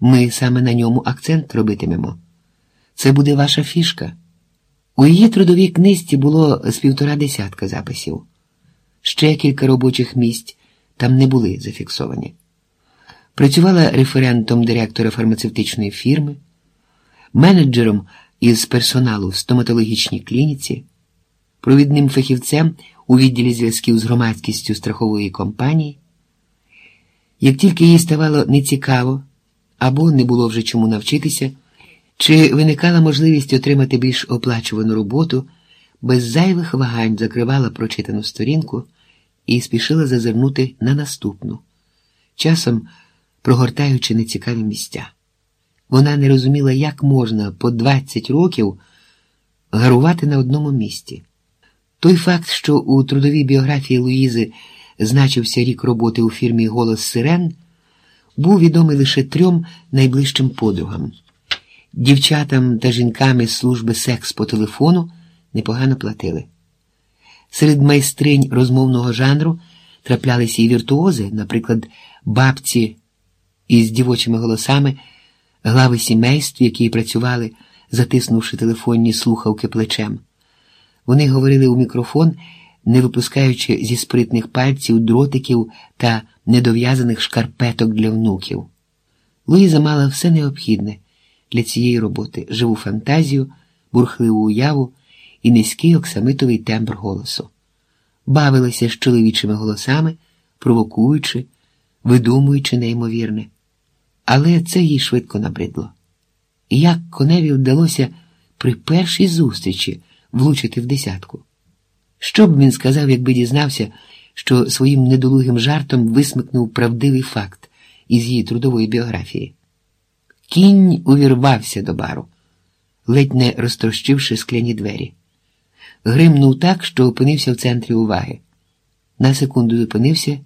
Ми саме на ньому акцент робитимемо. Це буде ваша фішка. У її трудовій книжці було з півтора десятка записів. Ще кілька робочих місць там не були зафіксовані. Працювала референтом директора фармацевтичної фірми, менеджером із персоналу в стоматологічній клініці, провідним фахівцем у відділі зв'язків з громадськістю страхової компанії. Як тільки їй ставало нецікаво або не було вже чому навчитися, чи виникала можливість отримати більш оплачувану роботу, без зайвих вагань закривала прочитану сторінку і спішила зазирнути на наступну, часом прогортаючи нецікаві місця. Вона не розуміла, як можна по 20 років гарувати на одному місці. Той факт, що у трудовій біографії Луїзи значився рік роботи у фірмі Голос Сирен, був відомий лише трьом найближчим подругам. Дівчатам та жінкам із служби секс по телефону непогано платили. Серед майстринь розмовного жанру траплялися і віртуози, наприклад, бабці із дівочими голосами, глави сімейств, які працювали, затиснувши телефонні слухавки плечем. Вони говорили у мікрофон, не випускаючи зі спритних пальців дротиків та недов'язаних шкарпеток для внуків. Луїза мала все необхідне для цієї роботи живу фантазію, бурхливу уяву і низький оксамитовий тембр голосу. Бавилася з чоловічими голосами, провокуючи, видумуючи неймовірне. Але це їй швидко набридло. І як коневі вдалося при першій зустрічі влучити в десятку? Що б він сказав, якби дізнався, що своїм недолугим жартом висмикнув правдивий факт із її трудової біографії? Кінь увірвався до бару, ледь не розтрощивши скляні двері. Гримнув так, що опинився в центрі уваги. На секунду зупинився,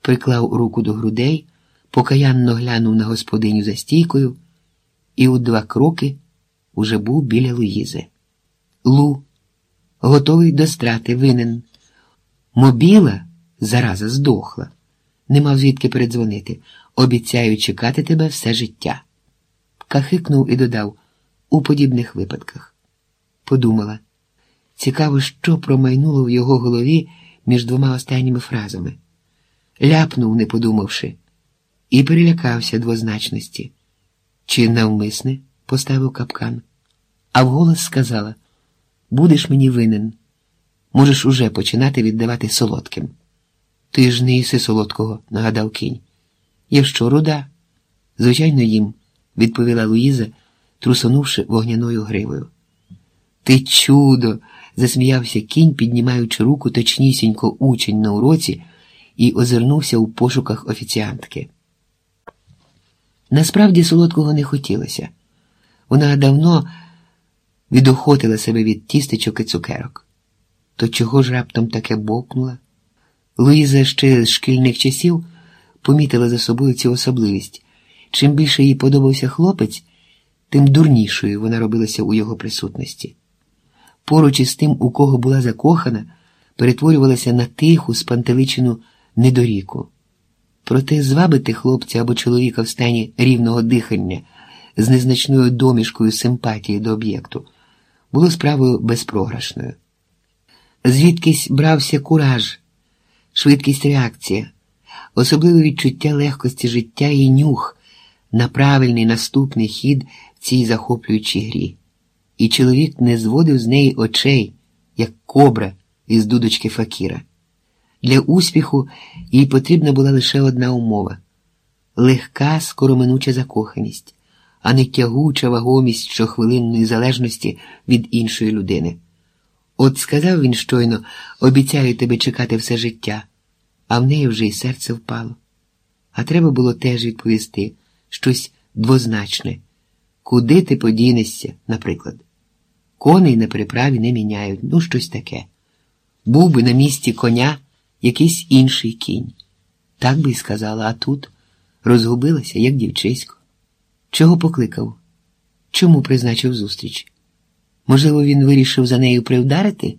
приклав руку до грудей, покаянно глянув на господиню за стійкою і у два кроки уже був біля Луїзи. Лу, готовий до страти, винен. Мобіла зараза здохла, не мав звідки передзвонити. Обіцяю чекати тебе все життя. Кахикнув і додав у подібних випадках. Подумала. Цікаво, що промайнуло в його голові між двома останніми фразами. Ляпнув, не подумавши, і перелякався двозначності. Чи навмисне поставив капкан, а вголос сказала: Будеш мені винен, можеш уже починати віддавати солодким. Ти ж не їси солодкого, нагадав кінь. Я що, руда? Звичайно, їм, відповіла Луїза, трусонувши вогняною гривою. Ти чудо! засміявся кінь, піднімаючи руку точнісінько учень на уроці, і озирнувся у пошуках офіціантки. Насправді солодкого не хотілося. Вона давно відохотила себе від тістечок і цукерок. То чого ж раптом таке бовкнула? Луїза ще з шкільних часів помітила за собою цю особливість. Чим більше їй подобався хлопець, тим дурнішою вона робилася у його присутності поруч із тим, у кого була закохана, перетворювалася на тиху, спантеличену недоріку. Проте звабити хлопця або чоловіка в стані рівного дихання з незначною домішкою симпатії до об'єкту було справою безпрограшною. Звідкись брався кураж, швидкість реакція, особливе відчуття легкості життя і нюх на правильний наступний хід в цій захоплюючій грі і чоловік не зводив з неї очей, як кобра із дудочки Факіра. Для успіху їй потрібна була лише одна умова легка, скороминуча закоханість, а не тягуча вагомість щохвилинної залежності від іншої людини. От сказав він щойно обіцяю тебе чекати все життя, а в неї вже й серце впало. А треба було теж відповісти щось двозначне. Куди ти подінешся, наприклад? Коней на переправі не міняють, ну щось таке. Був би на місці коня якийсь інший кінь. Так би й сказала, а тут розгубилася, як дівчисько. Чого покликав? Чому призначив зустріч? Можливо, він вирішив за нею привдарити?